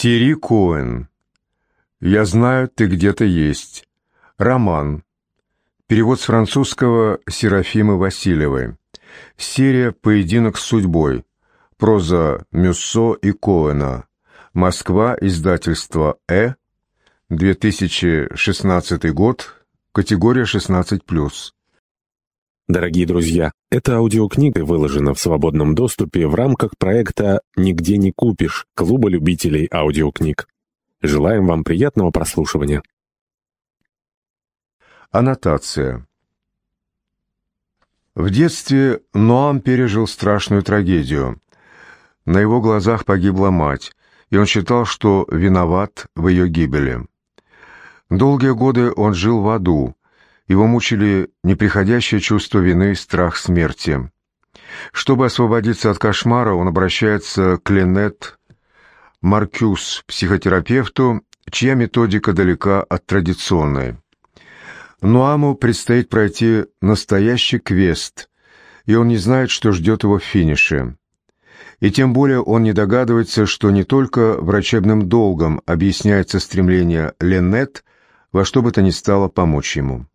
Тири Коэн. «Я знаю, ты где-то есть». Роман. Перевод с французского Серафимы Васильевой. Серия «Поединок с судьбой». Проза Мюссо и Коэна. Москва. Издательство «Э». 2016 год. Категория 16+. Дорогие друзья, эта аудиокнига выложена в свободном доступе в рамках проекта «Нигде не купишь» Клуба любителей аудиокниг. Желаем вам приятного прослушивания. Аннотация. В детстве Ноам пережил страшную трагедию. На его глазах погибла мать, и он считал, что виноват в ее гибели. Долгие годы он жил в аду, его мучили неприходящее чувство вины и страх смерти. Чтобы освободиться от кошмара, он обращается к Ленет Маркюс, психотерапевту, чья методика далека от традиционной. Нуаму предстоит пройти настоящий квест, и он не знает, что ждет его в финише. И тем более он не догадывается, что не только врачебным долгом объясняется стремление Ленет во что бы то ни стало помочь ему.